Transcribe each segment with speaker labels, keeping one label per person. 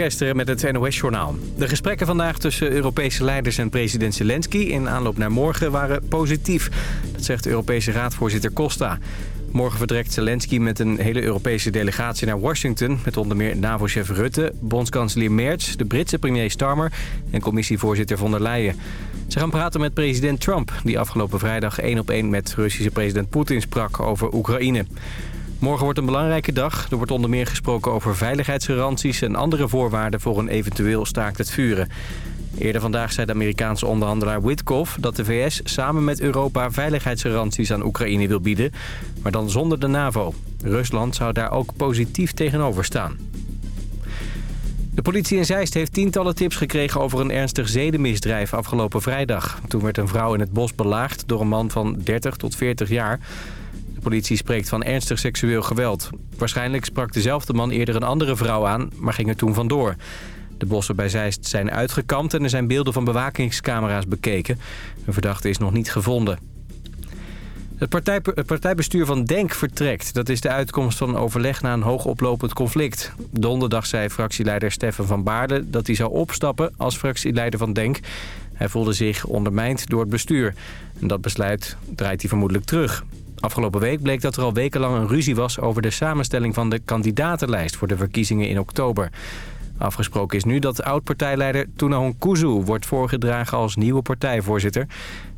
Speaker 1: Kesteren met het NOS-journaal. De gesprekken vandaag tussen Europese leiders en president Zelensky... in aanloop naar morgen waren positief. Dat zegt Europese raadvoorzitter Costa. Morgen vertrekt Zelensky met een hele Europese delegatie naar Washington... met onder meer NAVO-chef Rutte, bondskanselier Merz... de Britse premier Starmer en commissievoorzitter von der Leyen. Ze gaan praten met president Trump... die afgelopen vrijdag één op één met Russische president Poetin sprak over Oekraïne. Morgen wordt een belangrijke dag. Er wordt onder meer gesproken over veiligheidsgaranties... en andere voorwaarden voor een eventueel staakt het vuren. Eerder vandaag zei de Amerikaanse onderhandelaar Witkoff... dat de VS samen met Europa veiligheidsgaranties aan Oekraïne wil bieden... maar dan zonder de NAVO. Rusland zou daar ook positief tegenover staan. De politie in Zeist heeft tientallen tips gekregen over een ernstig zedenmisdrijf afgelopen vrijdag. Toen werd een vrouw in het bos belaagd door een man van 30 tot 40 jaar politie spreekt van ernstig seksueel geweld. Waarschijnlijk sprak dezelfde man eerder een andere vrouw aan, maar ging er toen vandoor. De bossen bij Zeist zijn uitgekampt en er zijn beelden van bewakingscamera's bekeken. Een verdachte is nog niet gevonden. Het, partij, het, partijbestuur van DENK vertrekt. Dat is de uitkomst van een overleg na een hoogoplopend conflict. Donderdag zei fractieleider Steffen van Baarden dat hij zou opstappen als fractieleider van DENK. Hij voelde zich ondermijnd door het bestuur. En dat besluit draait hij vermoedelijk terug. Afgelopen week bleek dat er al wekenlang een ruzie was over de samenstelling van de kandidatenlijst voor de verkiezingen in oktober. Afgesproken is nu dat oud-partijleider Tunahon Kuzu wordt voorgedragen als nieuwe partijvoorzitter.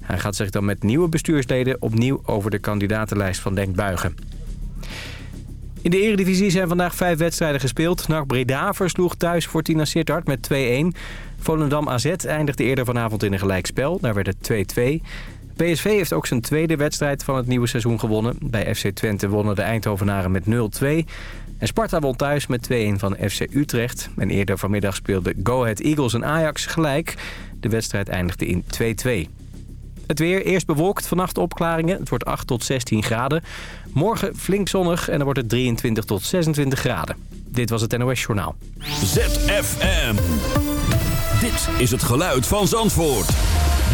Speaker 1: Hij gaat zich dan met nieuwe bestuursleden opnieuw over de kandidatenlijst van Denk buigen. In de eredivisie zijn vandaag vijf wedstrijden gespeeld. NAC Breda versloeg thuis Fortuna Sittard met 2-1. Volendam AZ eindigde eerder vanavond in een gelijkspel. Daar werd het 2-2. PSV heeft ook zijn tweede wedstrijd van het nieuwe seizoen gewonnen. Bij FC Twente wonnen de Eindhovenaren met 0-2. En Sparta won thuis met 2-1 van FC Utrecht. En eerder vanmiddag speelden Go Ahead Eagles en Ajax gelijk. De wedstrijd eindigde in 2-2. Het weer, eerst bewolkt, vannacht opklaringen. Het wordt 8 tot 16 graden. Morgen flink zonnig en dan wordt het 23 tot 26 graden. Dit was het NOS Journaal.
Speaker 2: ZFM. Dit is het geluid van Zandvoort.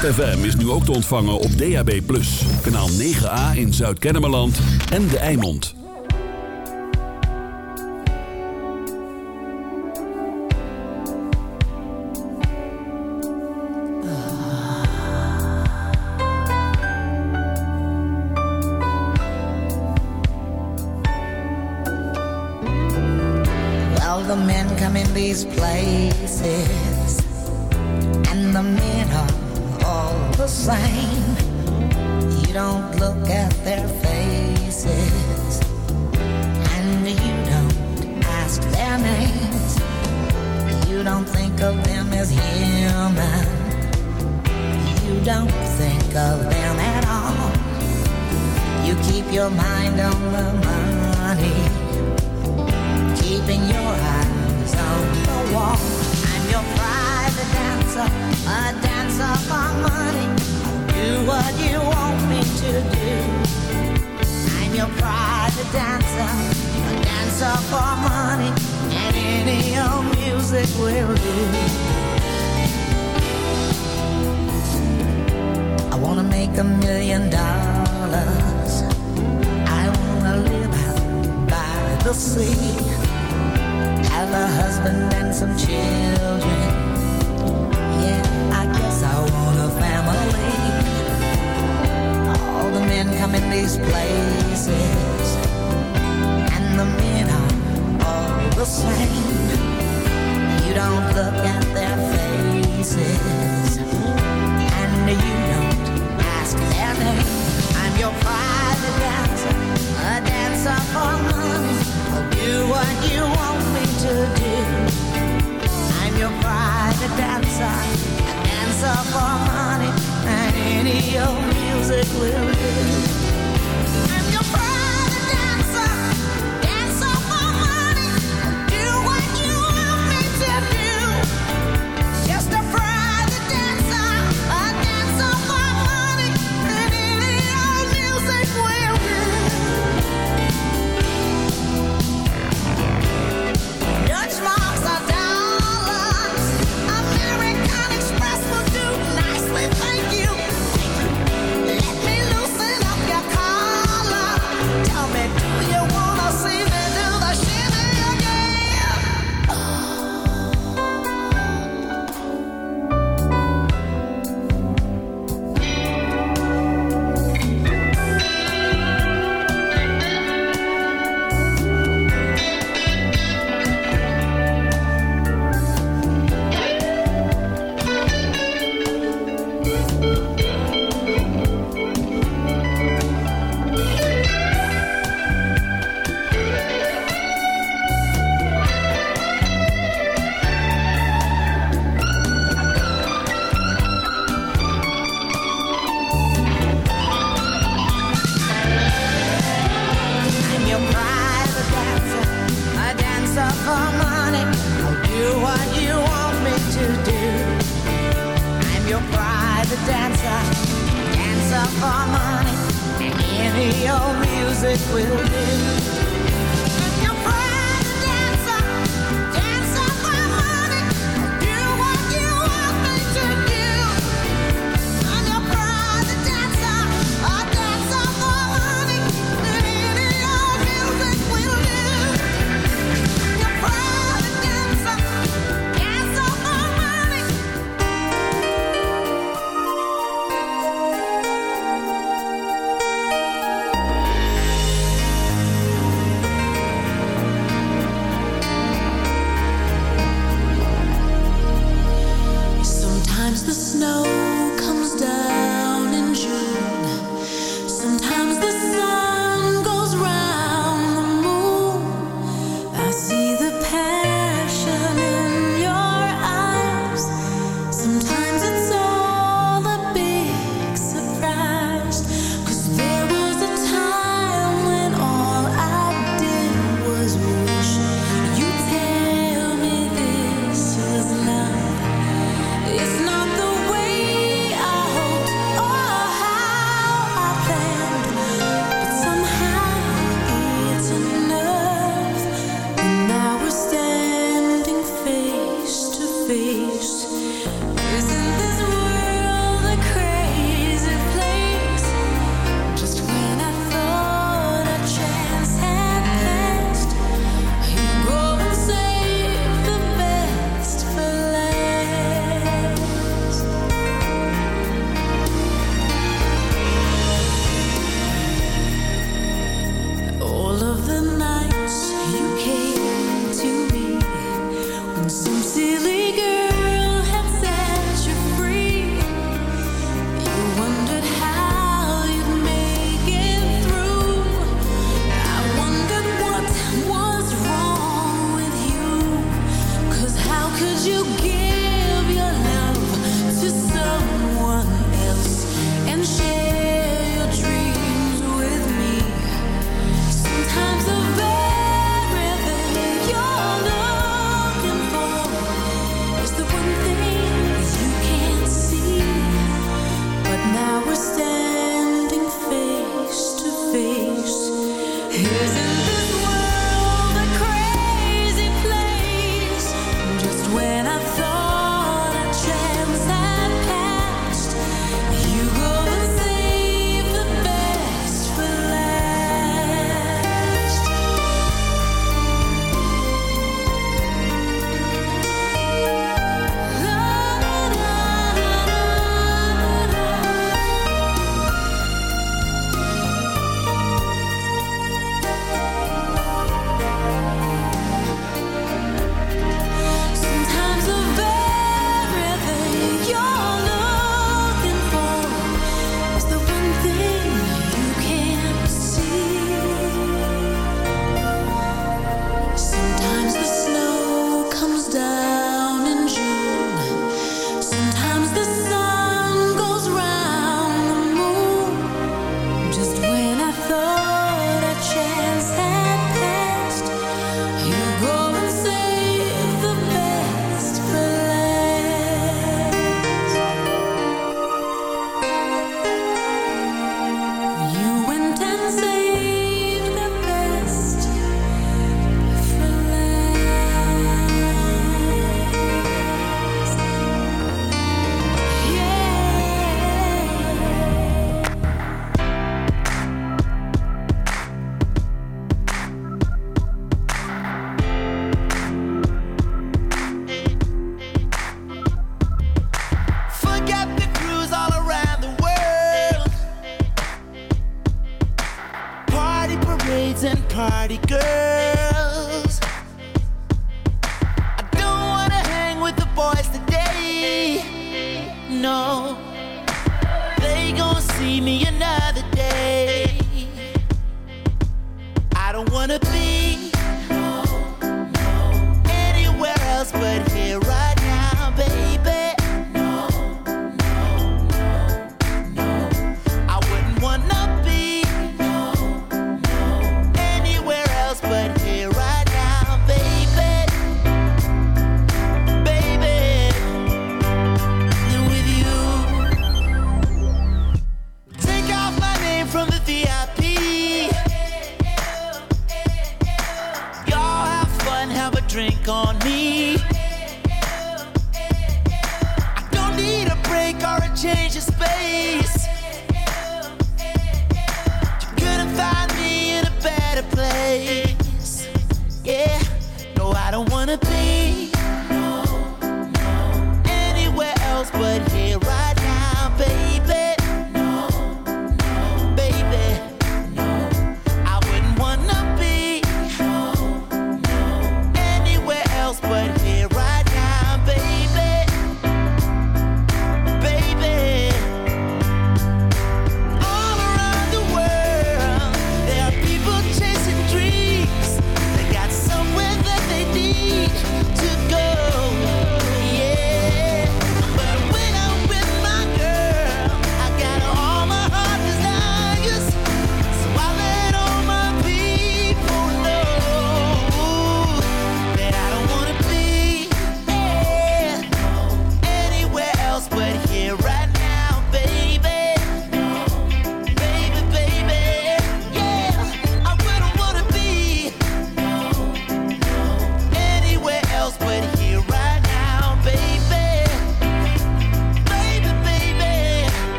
Speaker 3: ZFM is nu ook te ontvangen op DAB+. Kanaal 9A in Zuid-Kennemerland en De Eimond.
Speaker 4: Well, the men come in these plays and
Speaker 5: any old music will do.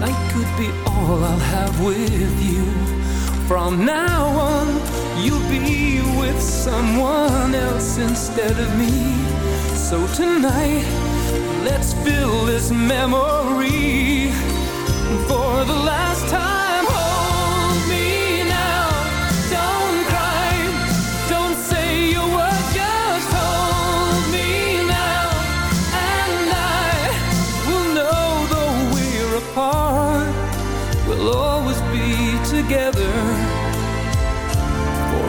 Speaker 6: tonight could be all I'll have with you. From now on, you'll be with someone else instead of me. So tonight, let's fill this memory for the last time.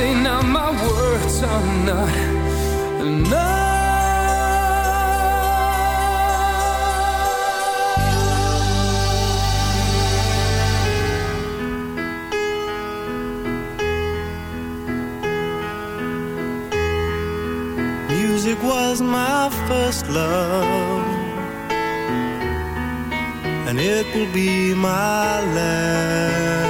Speaker 6: say now? My words are not enough.
Speaker 7: Music was my first love, and it will be my last.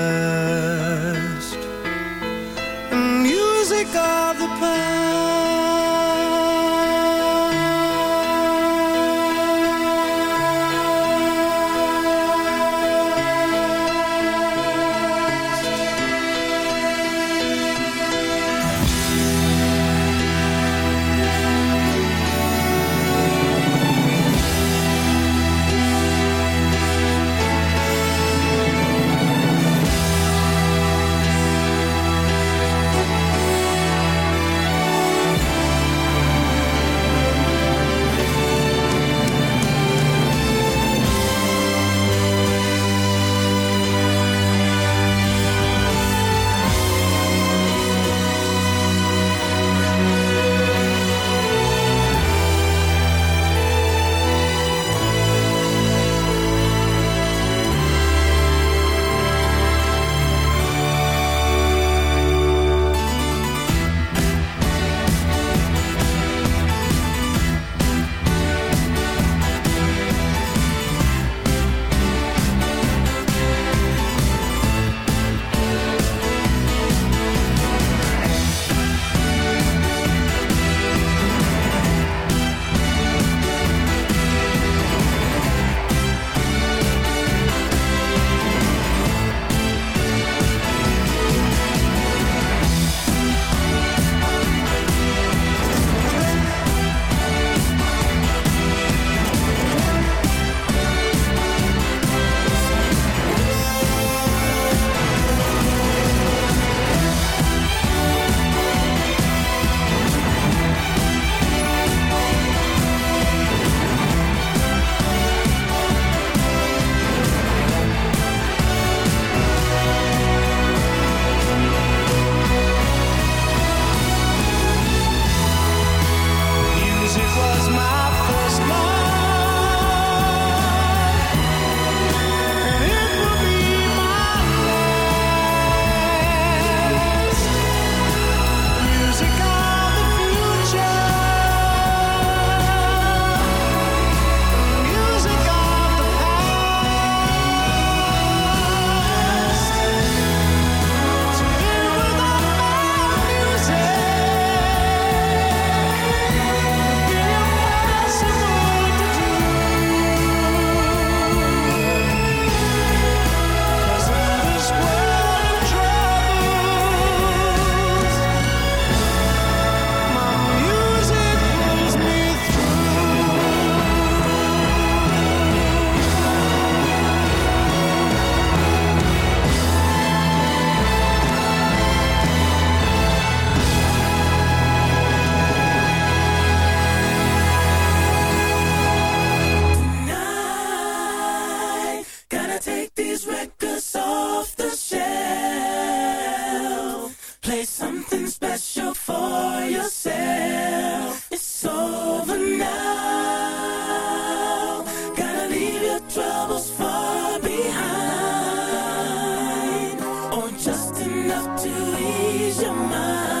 Speaker 7: to
Speaker 5: ease your mind.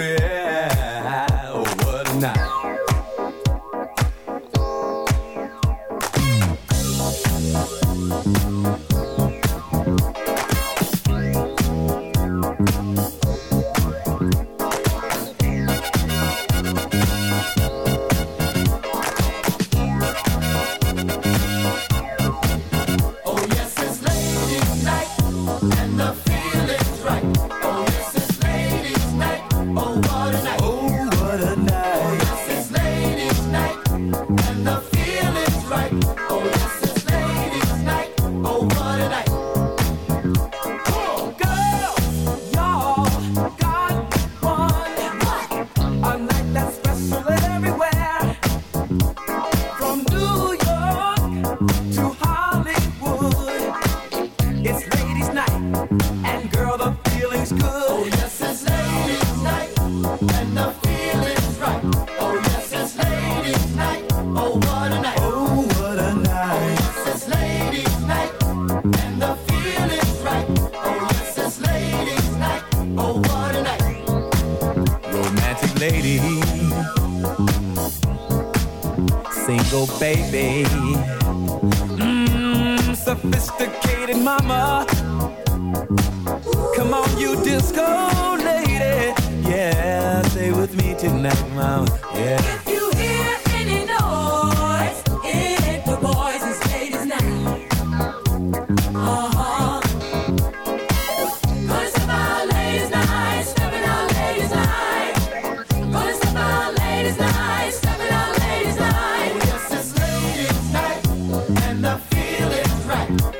Speaker 8: Yeah, Single baby.
Speaker 5: Feeling's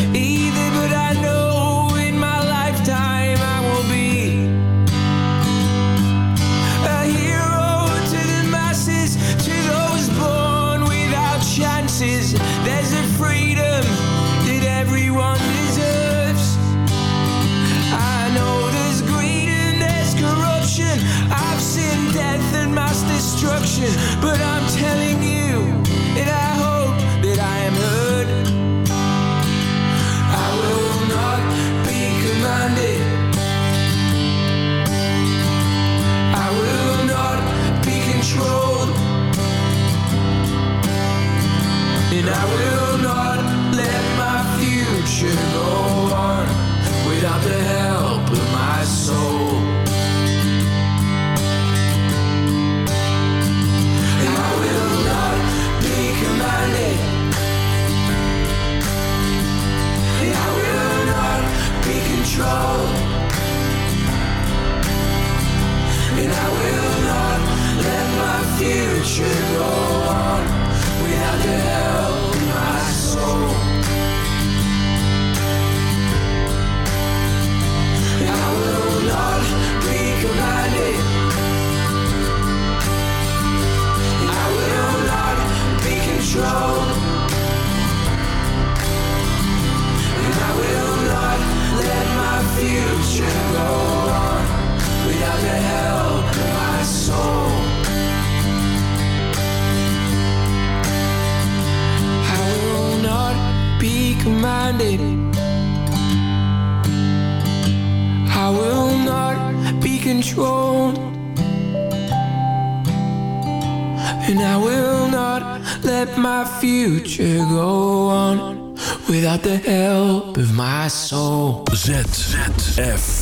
Speaker 9: go on without the help of my soul.
Speaker 3: ZFM.